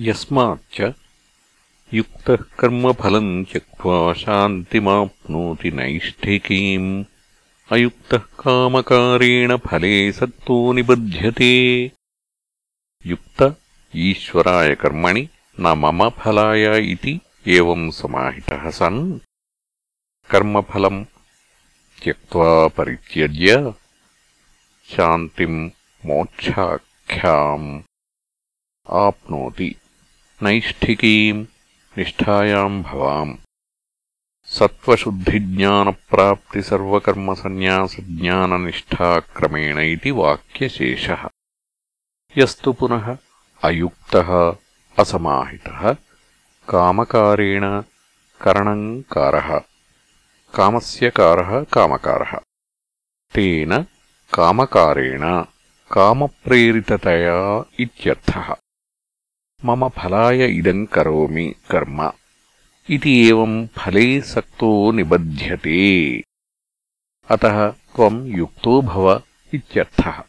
यस्माच्च युक्तः कर्मफलम् त्यक्त्वा शान्तिमाप्नोति नैष्ठिकीम्। अयुक्तः कामकारेण फले सक्तो निबध्यते। युक्त ईश्वराय कर्मणि न मम फलाय इति एवम् समाहितः सन्। कर्मफलम् त्यक्त्वा परित्यज्य शान्तिम् मोक्षाख्याम् आप्नोति। नैष्ठिकीम् निष्ठायाम् भवाम्। सत्त्वशुद्धिज्ञानप्राप्तिसर्वकर्मसन्न्यासज्ञाननिष्ठाक्रमेण इति वाक्यशेषः। यस्तु पुनः अयुक्तः, असमाहितः, कामकारेण करणम् कारः। कामस्य कारः, कामकारः। तेन कामकारेण कामप्रेरिततया इत्यर्थः। मम फलाय इदं करोमि कर्म। इति एवं फले सक्तो निबध्यते। अतः त्वं युक्तो भव इत्यर्थः।